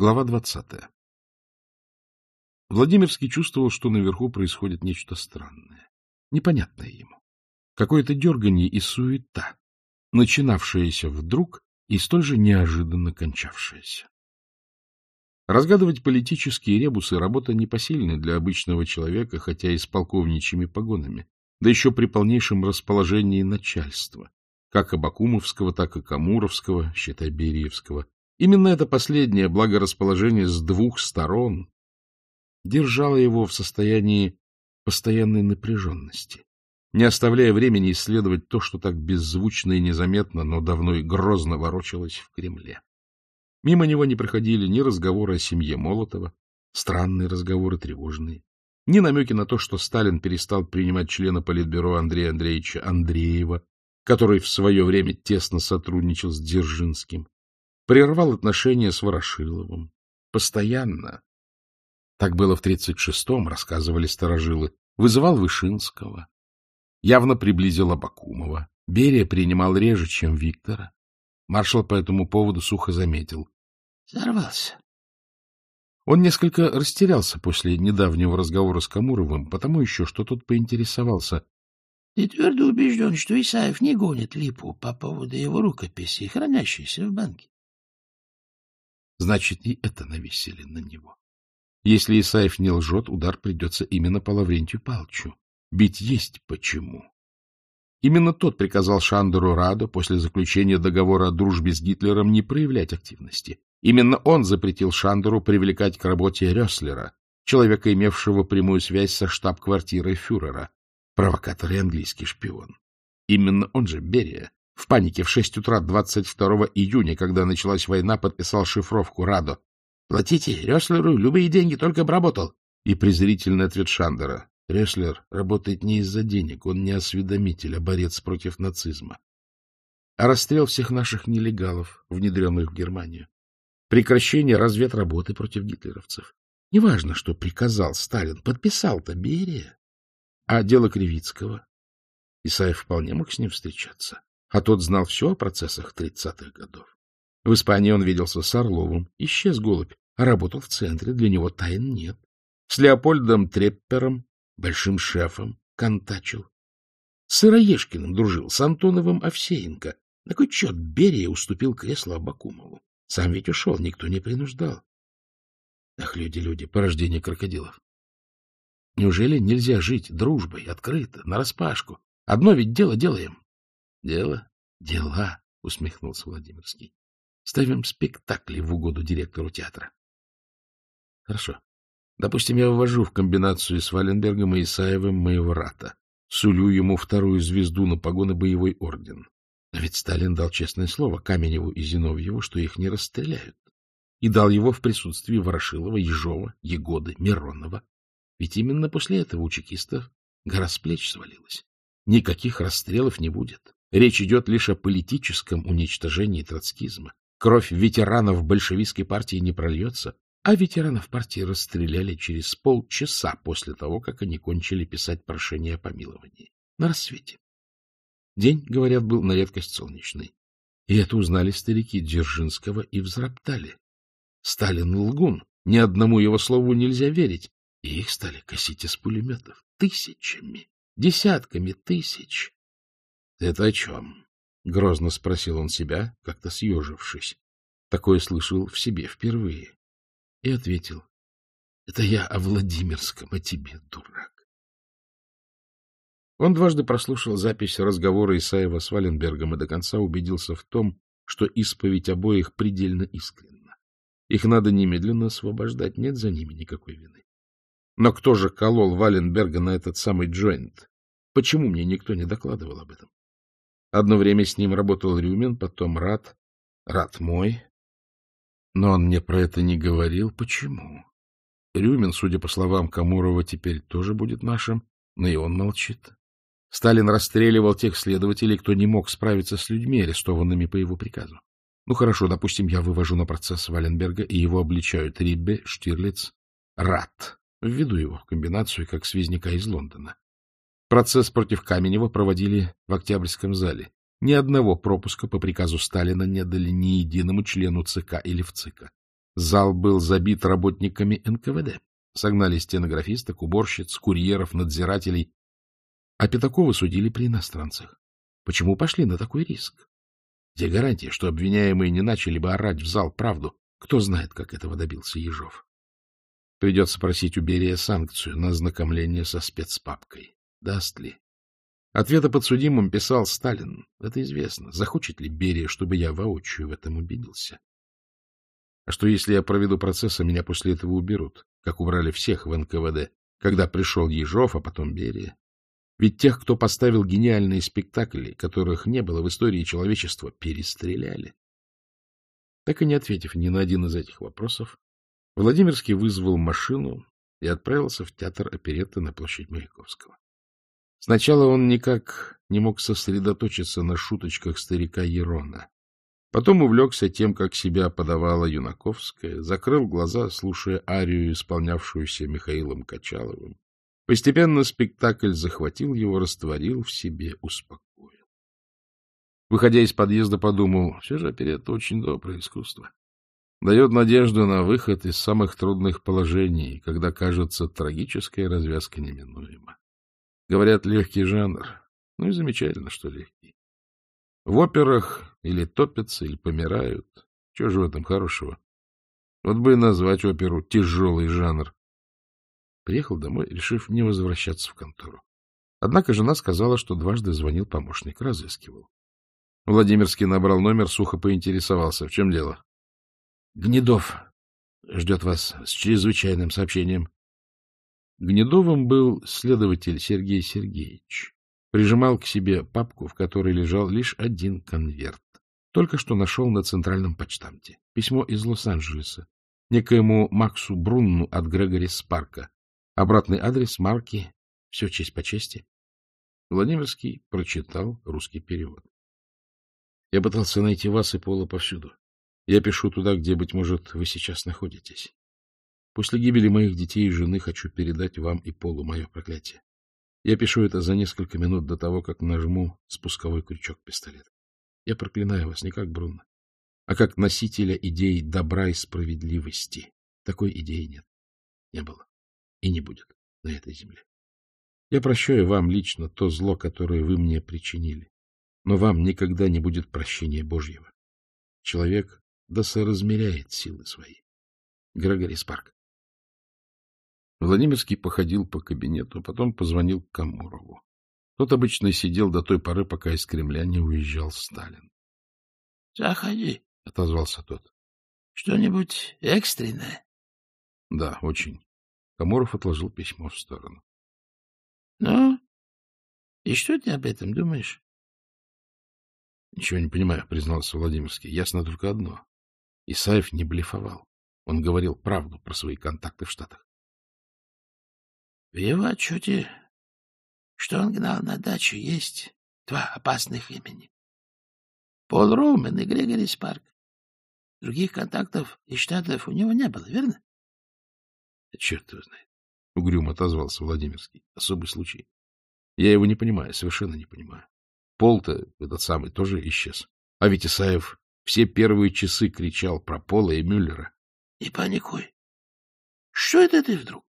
Глава двадцатая. Владимирский чувствовал, что наверху происходит нечто странное, непонятное ему. Какое-то дергание и суета, начинавшаяся вдруг и столь же неожиданно кончавшаяся. Разгадывать политические ребусы — работа непосильная для обычного человека, хотя и с полковничьими погонами, да еще при полнейшем расположении начальства, как Абакумовского, так и Камуровского, считай Бериевского, Именно это последнее благорасположение с двух сторон держало его в состоянии постоянной напряженности, не оставляя времени исследовать то, что так беззвучно и незаметно, но давно и грозно ворочалось в Кремле. Мимо него не проходили ни разговоры о семье Молотова, странные разговоры, тревожные, ни намеки на то, что Сталин перестал принимать члена Политбюро Андрея Андреевича Андреева, который в свое время тесно сотрудничал с Дзержинским прервал отношения с Ворошиловым. Постоянно. Так было в 36-м, рассказывали старожилы. Вызывал Вышинского. Явно приблизил Абакумова. Берия принимал реже, чем Виктора. Маршал по этому поводу сухо заметил. — Взорвался. Он несколько растерялся после недавнего разговора с Камуровым, потому еще, что тот поинтересовался. — Ты твердо убежден, что Исаев не гонит липу по поводу его рукописи, хранящейся в банке? Значит, и это навесили на него. Если Исаев не лжет, удар придется именно по Лаврентию Палчу. Бить есть почему. Именно тот приказал Шандеру Радо после заключения договора о дружбе с Гитлером не проявлять активности. Именно он запретил Шандеру привлекать к работе Рёслера, человека, имевшего прямую связь со штаб-квартирой фюрера, провокатор и английский шпион. Именно он же, Берия, в панике в 6 утра 22 июня, когда началась война, подписал шифровку Радо. «Платите Рёслеру любые деньги, только обработал». И презрительный ответ Шандера. Решлер работает не из-за денег, он не осведомитель, а борец против нацизма. А расстрел всех наших нелегалов, внедренных в Германию. Прекращение разведработы против гитлеровцев. Неважно, что приказал Сталин, подписал-то Берия. А дело Кривицкого? Исаев вполне мог с ним встречаться а тот знал все о процессах тридцатых годов. В Испании он виделся с Орловым, исчез голубь, а работал в центре, для него тайн нет. С Леопольдом Треппером, большим шефом, контачил. С Сыроежкиным дружил, с Антоновым Овсеенко. На кой черт Берия уступил кресло Абакумову? Сам ведь ушел, никто не принуждал. Ах, люди-люди, порождение крокодилов. Неужели нельзя жить дружбой, открыто, нараспашку? Одно ведь дело делаем, — Дело? — Дела, — усмехнулся Владимирский. — Ставим спектакли в угоду директору театра. — Хорошо. Допустим, я ввожу в комбинацию с Валенбергом и Исаевым моего рата. Сулю ему вторую звезду на погоны боевой орден. Но ведь Сталин дал честное слово Каменеву и Зиновьеву, что их не расстреляют. И дал его в присутствии Ворошилова, Ежова, Егоды, Миронова. Ведь именно после этого у чекистов гора с плеч свалилась. Никаких расстрелов не будет. Речь идет лишь о политическом уничтожении троцкизма. Кровь ветеранов большевистской партии не прольется, а ветеранов партии расстреляли через полчаса после того, как они кончили писать прошение о помиловании. На рассвете. День, говорят, был на редкость солнечный. И это узнали старики Дзержинского и взроптали. Сталин лгун, ни одному его слову нельзя верить. И их стали косить из пулеметов тысячами, десятками тысяч. — Это о чем? — грозно спросил он себя, как-то съежившись. Такое слышал в себе впервые. И ответил. — Это я о Владимирском, о тебе, дурак. Он дважды прослушал запись разговора Исаева с Валенбергом и до конца убедился в том, что исповедь обоих предельно искренна. Их надо немедленно освобождать, нет за ними никакой вины. Но кто же колол Валенберга на этот самый джойнт? Почему мне никто не докладывал об этом? Одно время с ним работал Рюмин, потом Рат, Рат мой. Но он мне про это не говорил. Почему? Рюмин, судя по словам Камурова, теперь тоже будет нашим, но и он молчит. Сталин расстреливал тех следователей, кто не мог справиться с людьми, арестованными по его приказу. Ну хорошо, допустим, я вывожу на процесс Валенберга, и его обличают Риббе, Штирлиц, Рат. Введу его в комбинацию, как связника из Лондона. Процесс против Каменева проводили в Октябрьском зале. Ни одного пропуска по приказу Сталина не дали ни единому члену ЦК или ВЦИКа. Зал был забит работниками НКВД. Согнали стенографисток, уборщиц, курьеров, надзирателей. А Пятакова судили при иностранцах. Почему пошли на такой риск? Где гарантия, что обвиняемые не начали бы орать в зал правду? Кто знает, как этого добился Ежов. Придется просить у Берия санкцию на ознакомление со спецпапкой. Даст ли? Ответы подсудимым писал Сталин. Это известно. Захочет ли Берия, чтобы я воочию в этом убедился? А что, если я проведу процесс, а меня после этого уберут, как убрали всех в НКВД, когда пришел Ежов, а потом Берия? Ведь тех, кто поставил гениальные спектакли, которых не было в истории человечества, перестреляли. Так и не ответив ни на один из этих вопросов, Владимирский вызвал машину и отправился в театр оперетты на площадь Маяковского. Сначала он никак не мог сосредоточиться на шуточках старика Ерона. Потом увлекся тем, как себя подавала Юнаковская, закрыл глаза, слушая арию, исполнявшуюся Михаилом Качаловым. Постепенно спектакль захватил его, растворил в себе, успокоил. Выходя из подъезда, подумал, все же оперетта очень доброе искусство. Дает надежду на выход из самых трудных положений, когда, кажется, трагическая развязка неминуема. Говорят, легкий жанр. Ну и замечательно, что легкий. В операх или топятся, или помирают. Чего же в этом хорошего? Вот бы и назвать оперу «тяжелый жанр». Приехал домой, решив не возвращаться в контору. Однако жена сказала, что дважды звонил помощник, разыскивал. Владимирский набрал номер, сухо поинтересовался. В чем дело? — Гнедов ждет вас с чрезвычайным сообщением. Гнедовым был следователь Сергей Сергеевич. Прижимал к себе папку, в которой лежал лишь один конверт. Только что нашел на центральном почтамте. Письмо из Лос-Анджелеса. Некоему Максу Брунну от Грегори Спарка. Обратный адрес, марки. Все честь по чести. Владимирский прочитал русский перевод. Я пытался найти вас и Пола повсюду. Я пишу туда, где, быть может, вы сейчас находитесь. После гибели моих детей и жены хочу передать вам и Полу мое проклятие. Я пишу это за несколько минут до того, как нажму спусковой крючок пистолета. Я проклинаю вас не как бруно, а как носителя идей добра и справедливости. Такой идеи нет, не было и не будет на этой земле. Я прощаю вам лично то зло, которое вы мне причинили, но вам никогда не будет прощения Божьего. Человек досоразмеряет силы свои. Грегори Спарк Владимирский походил по кабинету, а потом позвонил к Камурову. Тот обычно сидел до той поры, пока из Кремля не уезжал Сталин. — Заходи, — отозвался тот. — Что-нибудь экстренное? — Да, очень. Камуров отложил письмо в сторону. — Ну, и что ты об этом думаешь? — Ничего не понимаю, — признался Владимирский. — Ясно только одно. Исаев не блефовал. Он говорил правду про свои контакты в Штатах. В его отчете, что он гнал на дачу, есть два опасных имени. Пол Роумен и Грегори Спарк. Других контактов и штатов у него не было, верно? — Черт его знает, — угрюмо отозвался Владимирский. — Особый случай. Я его не понимаю, совершенно не понимаю. Пол-то, этот самый, тоже исчез. А ведь Исаев все первые часы кричал про Пола и Мюллера. — Не паникуй. Что это ты вдруг?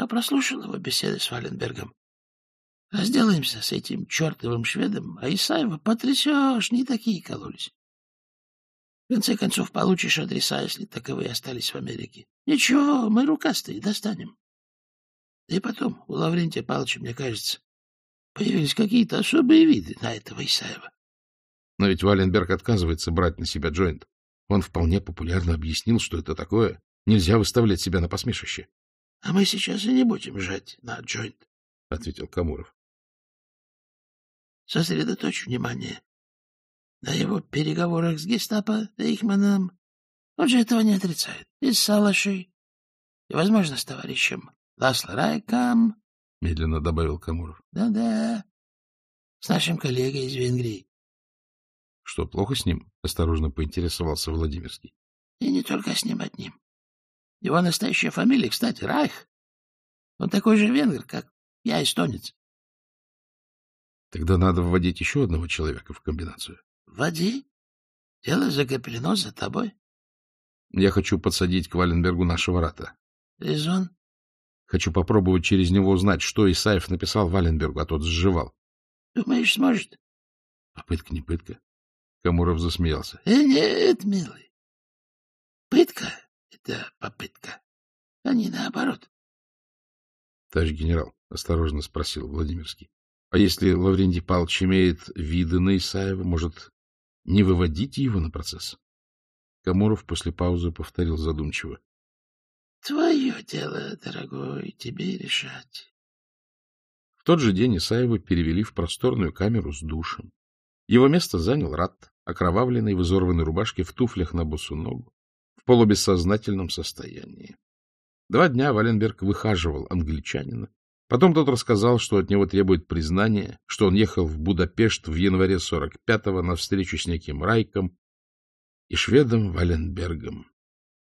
а прослушал его беседы с Валенбергом. Разделаемся с этим чертовым шведом, а Исаева потрясешь, не такие кололись. В конце концов, получишь адреса, если таковые остались в Америке. Ничего, мы рукастые, достанем. И потом, у Лаврентия Павловича, мне кажется, появились какие-то особые виды на этого Исаева. Но ведь Валенберг отказывается брать на себя джойнт. Он вполне популярно объяснил, что это такое. Нельзя выставлять себя на посмешище. — А мы сейчас и не будем жать на джойнт, — ответил Камуров. — Сосредоточь внимание на его переговорах с гестапо Эйхманом. Он же этого не отрицает. И с Салашей, и, возможно, с товарищем Ласло Райкам, — медленно добавил Камуров. Да — Да-да, с нашим коллегой из Венгрии. — Что, плохо с ним? — осторожно поинтересовался Владимирский. — И не только с ним одним. Его настоящая фамилия, кстати, Райх. Он такой же венгр, как я, эстонец. Тогда надо вводить еще одного человека в комбинацию. Вводи. Дело закреплено за тобой. Я хочу подсадить к Валенбергу нашего рата. Резон? Хочу попробовать через него узнать, что Исаев написал Валенбергу, а тот сживал. Думаешь, сможет? Попытка не пытка. Камуров засмеялся. — Э, нет, милый, пытка это попытка, а не наоборот. — Товарищ генерал, — осторожно спросил Владимирский, — а если Лаврентий Павлович имеет виды на Исаева, может, не выводить его на процесс? Камуров после паузы повторил задумчиво. — Твое дело, дорогой, тебе решать. В тот же день Исаева перевели в просторную камеру с душем. Его место занял Рат, окровавленный в изорванной рубашке в туфлях на босу ногу в полубессознательном состоянии. Два дня Валенберг выхаживал англичанина. Потом тот рассказал, что от него требует признания, что он ехал в Будапешт в январе 45-го на встречу с неким Райком и шведом Валенбергом.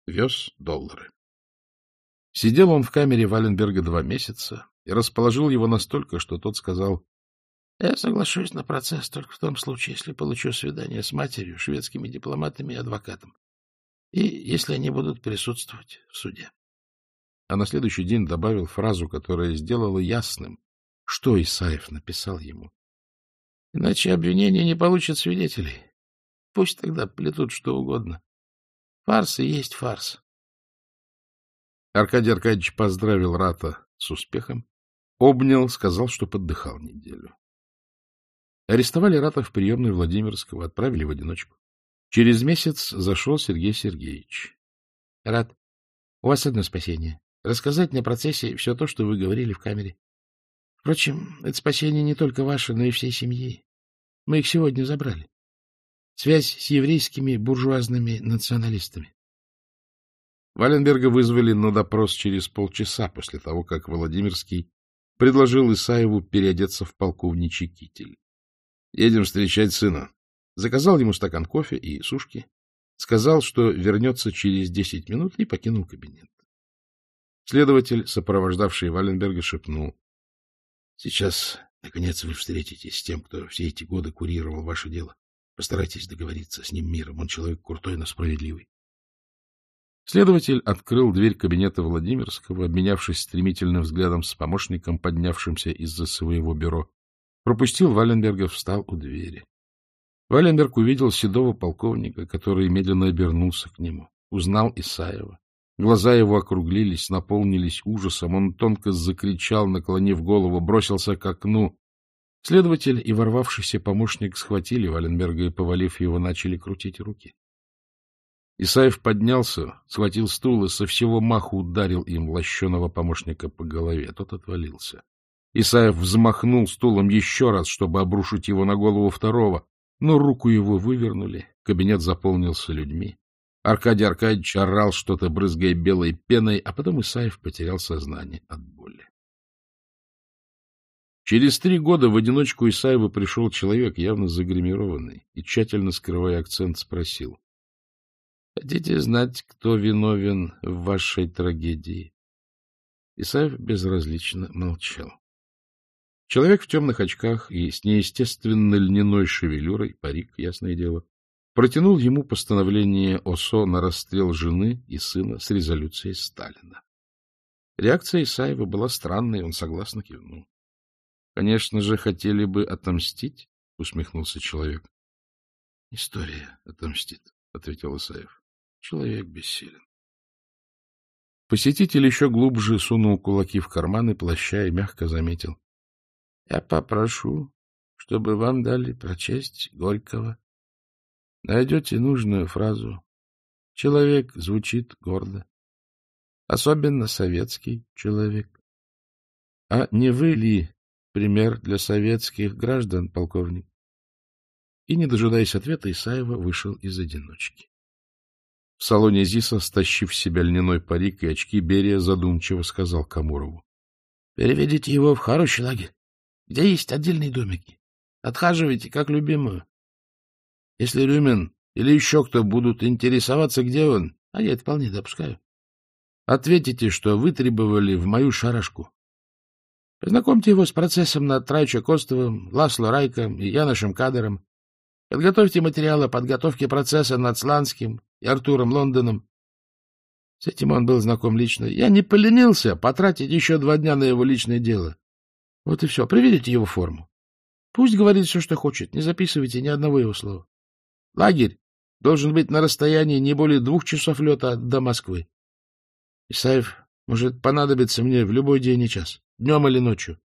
Вез доллары. Сидел он в камере Валенберга два месяца и расположил его настолько, что тот сказал, «Я соглашусь на процесс только в том случае, если получу свидание с матерью, шведскими дипломатами и адвокатом и если они будут присутствовать в суде. А на следующий день добавил фразу, которая сделала ясным, что Исаев написал ему. Иначе обвинение не получит свидетелей. Пусть тогда плетут что угодно. Фарс и есть фарс. Аркадий Аркадьевич поздравил Рата с успехом, обнял, сказал, что поддыхал неделю. Арестовали Рата в приемной Владимирского, отправили в одиночку. Через месяц зашел Сергей Сергеевич. — Рад, у вас одно спасение — рассказать на процессе все то, что вы говорили в камере. Впрочем, это спасение не только ваше, но и всей семьи. Мы их сегодня забрали. Связь с еврейскими буржуазными националистами. Валенберга вызвали на допрос через полчаса после того, как Владимирский предложил Исаеву переодеться в полковничий китель. — Едем встречать сына, заказал ему стакан кофе и сушки, сказал, что вернется через десять минут и покинул кабинет. Следователь, сопровождавший Валенберга, шепнул. — Сейчас, наконец, вы встретитесь с тем, кто все эти годы курировал ваше дело. Постарайтесь договориться с ним миром. Он человек крутой, но справедливый. Следователь открыл дверь кабинета Владимирского, обменявшись стремительным взглядом с помощником, поднявшимся из-за своего бюро. Пропустил Валенберга, встал у двери. Вайленберг увидел седого полковника, который медленно обернулся к нему, узнал Исаева. Глаза его округлились, наполнились ужасом. Он тонко закричал, наклонив голову, бросился к окну. Следователь и ворвавшийся помощник схватили Валенберга и, повалив его, начали крутить руки. Исаев поднялся, схватил стул и со всего маху ударил им лощеного помощника по голове. Тот отвалился. Исаев взмахнул стулом еще раз, чтобы обрушить его на голову второго но руку его вывернули, кабинет заполнился людьми. Аркадий Аркадьевич орал что-то, брызгая белой пеной, а потом Исаев потерял сознание от боли. Через три года в одиночку Исаева пришел человек, явно загримированный, и, тщательно скрывая акцент, спросил. — Хотите знать, кто виновен в вашей трагедии? Исаев безразлично молчал. Человек в темных очках и с неестественно льняной шевелюрой, парик, ясное дело, протянул ему постановление ОСО на расстрел жены и сына с резолюцией Сталина. Реакция Исаева была странной, он согласно кивнул. — Конечно же, хотели бы отомстить, — усмехнулся человек. — История отомстит, — ответил Исаев. — Человек бессилен. Посетитель еще глубже сунул кулаки в карманы плаща и мягко заметил я попрошу, чтобы вам дали прочесть Горького. Найдете нужную фразу. Человек звучит гордо. Особенно советский человек. А не вы ли пример для советских граждан, полковник? И, не дожидаясь ответа, Исаева вышел из одиночки. В салоне ЗИСа, стащив с себя льняной парик и очки, Берия задумчиво сказал Камурову. — Переведите его в хороший лагерь где есть отдельные домики. Отхаживайте, как любимую. Если Рюмин или еще кто будут интересоваться, где он, а я это вполне допускаю, ответите, что вы требовали в мою шарашку. Познакомьте его с процессом над Трайчо Костовым, Ласло Райком и Яношем Кадером. Подготовьте материалы подготовки процесса над Сланским и Артуром Лондоном. С этим он был знаком лично. Я не поленился потратить еще два дня на его личное дело. Вот и все. Приведите его форму. Пусть говорит все, что хочет. Не записывайте ни одного его слова. Лагерь должен быть на расстоянии не более двух часов лета до Москвы. Исаев может понадобиться мне в любой день и час, днем или ночью.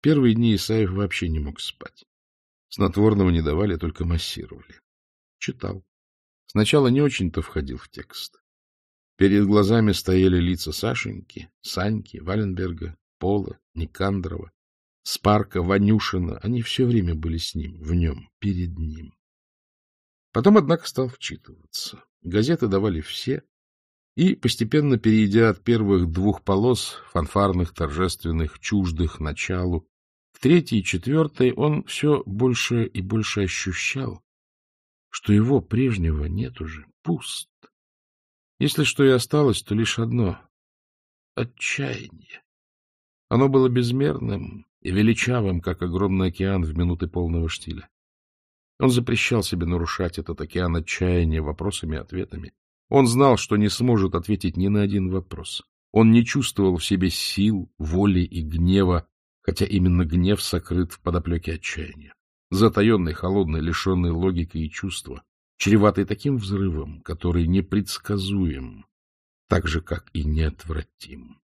Первые дни Исаев вообще не мог спать. Снотворного не давали, только массировали. Читал. Сначала не очень-то входил в текст. Перед глазами стояли лица Сашеньки, Саньки, Валенберга, Пола, Никандрова, Спарка, Ванюшина. Они все время были с ним, в нем, перед ним. Потом, однако, стал вчитываться. Газеты давали все, и, постепенно перейдя от первых двух полос, фанфарных, торжественных, чуждых, началу, к третьей и четвертой он все больше и больше ощущал, что его прежнего нет уже, пуст. Если что и осталось, то лишь одно — отчаяние. Оно было безмерным и величавым, как огромный океан в минуты полного штиля. Он запрещал себе нарушать этот океан отчаяния вопросами и ответами. Он знал, что не сможет ответить ни на один вопрос. Он не чувствовал в себе сил, воли и гнева, хотя именно гнев сокрыт в подоплеке отчаяния. Затаенный, холодный, лишенный логики и чувства, чреватый таким взрывом, который непредсказуем, так же, как и неотвратим.